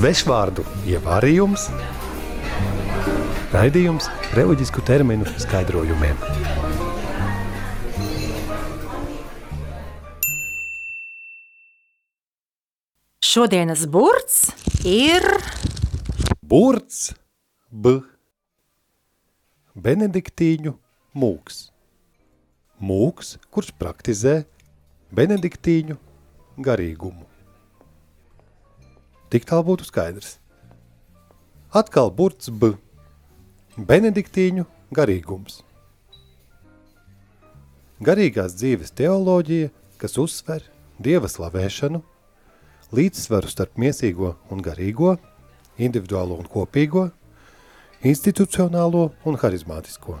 Svešvārdu ievārījums, raidījums reliģisku terminu skaidrojumiem. Šodienas burts ir Burts B. Benediktīņu mūks. Mūks, kurš praktizē benediktīņu garīgumu. Tik tālu būtu skaidrs. Atkal burts B. Benediktīņu garīgums. Garīgās dzīves teoloģija, kas uzsver dieva slavēšanu, līdzsvaru starp miesīgo un garīgo, individuālo un kopīgo, institucionālo un harizmātisko.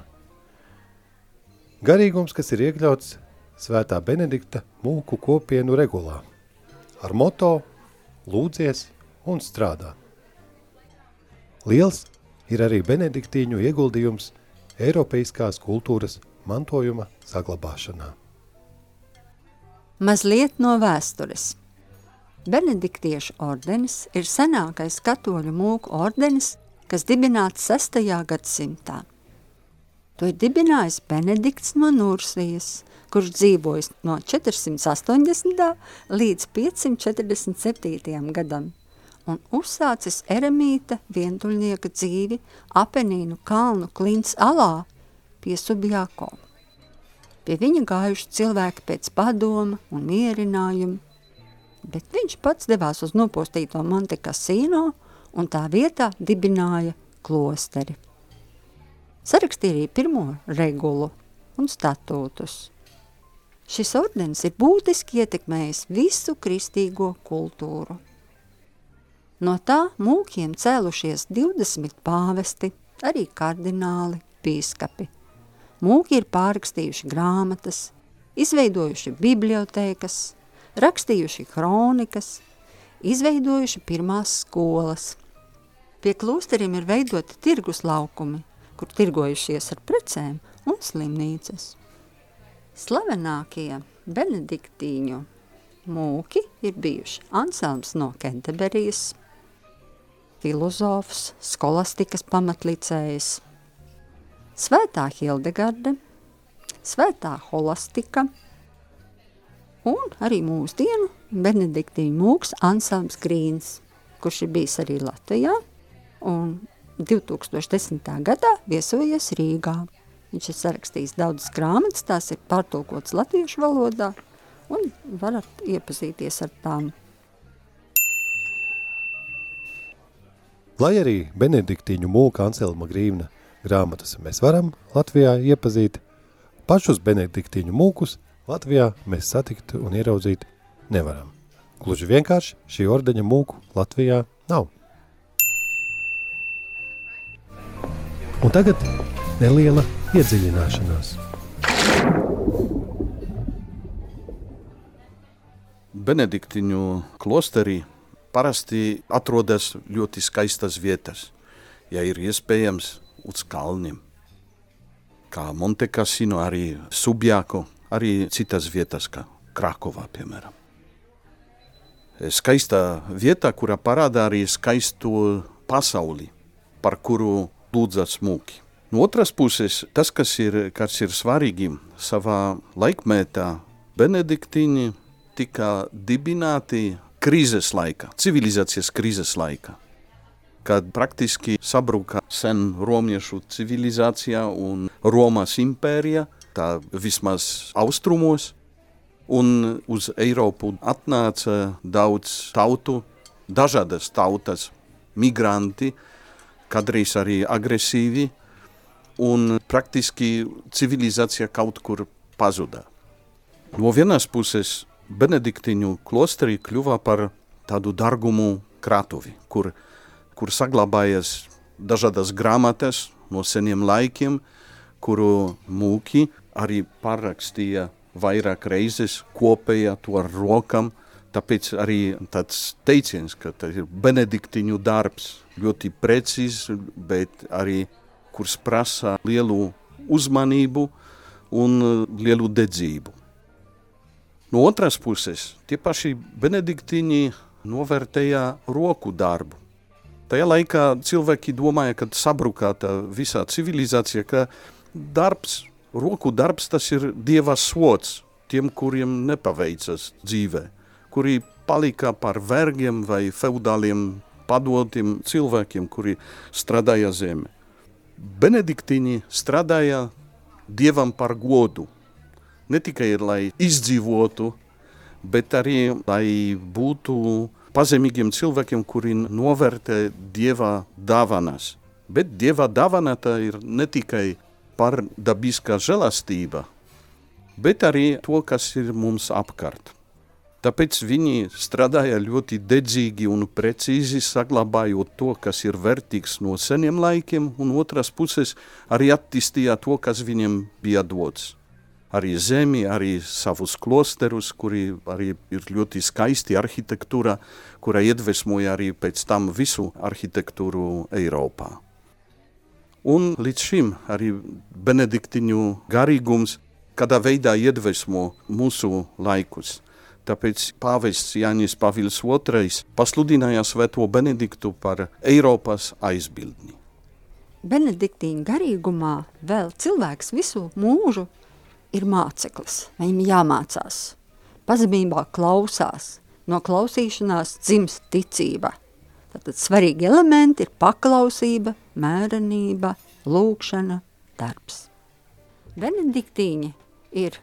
Garīgums, kas ir iekļauts Svētā Benedikta mūku kopienu regulā, ar moto lūdzies un strādā. Liels ir arī benediktīņu ieguldījums Eiropeiskās kultūras mantojuma saglabāšanā. Mazliet no vēstures. Benediktiešu ordenis ir senākais katoļu mūku ordenis, kas dibināts 6. gadsimtā. To ir dibinājis Benedikts no Nursijas, kurš dzīvojis no 480. līdz 547. gadam un uzsācis eremīta vientuļnieka dzīvi Apenīnu kalnu klints alā pie Subjāko. Pie viņa gājuši cilvēki pēc padoma un mierinājuma, bet viņš pats devās uz nopostīto Monte Cassino un tā vietā dibināja klosteri. Sarakstīja arī pirmo regulu un statūtus. Šis ordenis ir būtiski ietekmējis visu kristīgo kultūru. No tā mūkiem cēlušies 20 pāvesti, arī kardināli, bīskapi. Mūki ir pārrakstījuši grāmatas, izveidojuši bibliotēkas, rakstījuši kronikas, izveidojuši pirmās skolas. Pie klūsteriem ir veidoti tirgus laukumi, kur tirgojušies ar precēm un slimnīcas. Slavenākie benediktīņu mūki ir bijuši Anselms no Kenteberijas, filozofs, skolastikas pamatlicējs, Svētā Hildegarde, Svētā Holastika un arī mūsdienu Benediktīņu mūks Ansāms Grīns, kurš ir bijis arī Latvijā un 2010. gadā viesojies Rīgā. Viņš ir sarakstījis daudzas grāmatas, tās ir pārtulkotas latviešu valodā un varat iepazīties ar tām. Lai arī Benediktīņu mūka Anselma Grīvna grāmatas mēs varam Latvijā iepazīt, pašus Benediktīņu mūkus Latvijā mēs satikt un ieraudzīt nevaram. Gluži vienkārši šī ordeņa mūku Latvijā nav. Un tagad neliela iedziļināšanās. Benediktiņu klosterī parasti atrodas ļoti skaistas vietas, ja ir iespējams, uz kalniem. Kā Monte Cassino, arī Subjāko, arī citas vietas, kā Krakovā, piemēram. Skaistā vietā, kurā parādā arī skaisto pasauli, par kuru lūdzas mūki. No otras puses, tas, kas ir, kas ir svarīgi, savā laikmetā Benediktīni tika dibināti krīzes laikā, civilizācijas krīzes laikā, kad praktiski sabruka sen romiešu civilizācijā un Romas impērija, tā vismaz austrumos, un uz Eiropu atnāca daudz tautu, dažādas tautas, migranti, kādreiz arī agresīvi, un praktiski civilizācija kaut kur pazuda. No vienas puses Benediktiņu klosterī kļuva par tādu dargumu kratuvi, kur, kur saglabājas dažādas grāmatas no seniem laikiem, kuru mūki arī parakstīja vairāk reizes kopēja to ar rokam, tāpēc arī tāds teiciens, ka tas ir benediktiņu darbs, ļoti precīzs, bet arī, kurš prasa lielu uzmanību un lielu dedzību. No otras puses, tie paši benediktiņi novērtēja roku darbu, Tajā laikā cilvēki domāja, kad sabrukā tā visā civilizācija, ka darbs, roku darbs, tas ir dieva sots tiem, kuriem nepaveicas dzīvē, kuri palika par vergiem vai feudāliem padotiem cilvēkiem, kuri strādāja zeme. Benediktīni strādāja dievam par godu. Ne tikai lai izdzīvotu, bet arī lai būtu pazemīgiem cilvēkiem, kuri novērtē dieva dāvanas. Bet dieva dāvana tā ir ne tikai par dabiskā žēlastība, bet arī to, kas ir mums apkārt. Tāpēc viņi strādāja ļoti dedzīgi un precīzi saglabājot to, kas ir vērtīgs no seniem laikiem, un otras puses arī attīstīja to, kas viņiem bija dots arī zemi, arī savus klosterus, kuri arī ir ļoti skaisti arhitektūra, kura iedvesmoja arī pēc tam visu arhitektūru Eiropā. Un līdz šim arī benediktiņu garīgums kādā veidā iedvesmo mūsu laikus. Tāpēc pāvests Jānis Pavils II pasludināja Svēto Benediktu par Eiropas aizbildni. Benediktīna garīgumā vēl cilvēks visu mūžu ir māceklis, viņam jāmācās. Pazemībā klausās, no klausīšanās dzimst ticība. Tātad svarīgi elementi ir paklausība, mērenība, lūkšana, darbs. Benediktīņi ir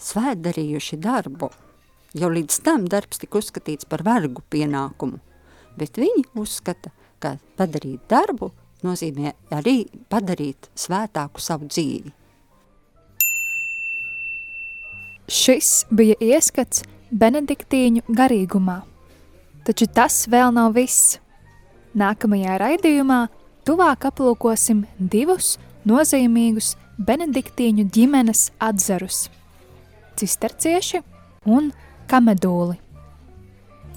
svētdarījuši darbu, jo līdz tam darbs tika uzskatīts par vergu pienākumu, bet viņi uzskata, ka padarīt darbu nozīmē arī padarīt svētāku savu dzīvi. Šis bija ieskats Benediktīņu garīgumā. Taču tas vēl nav viss. Nākamajā raidījumā tuvāk aplūkosim divus nozīmīgus Benediktīņu ģimenes atzarus – cistercieši un kamedūli.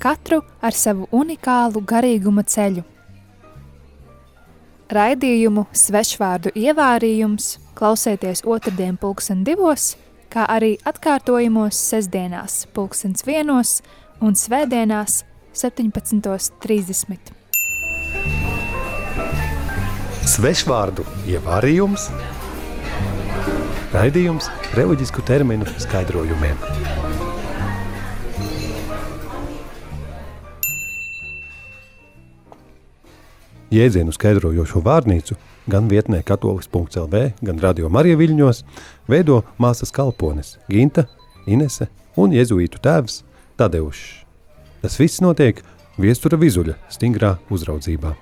Katru ar savu unikālu garīguma ceļu. Raidījumu svešvārdu ievārījums klausieties otrdien pulksten divos – kā arī atkārtojumos sestdienās, pulkstens vienos un svētdienās 17.30. Svešvārdu ievārījums, raidījums reliģisku terminu skaidrojumiem. Jēdzienu skaidrojošo vārnīcu gan vietnē katolis.lv, gan radio Marija Viļņos veido māsas kalpones Ginta, Inese un jezuītu tēvs Tadeušs. Tas viss notiek viestura vizuļa stingrā uzraudzībā.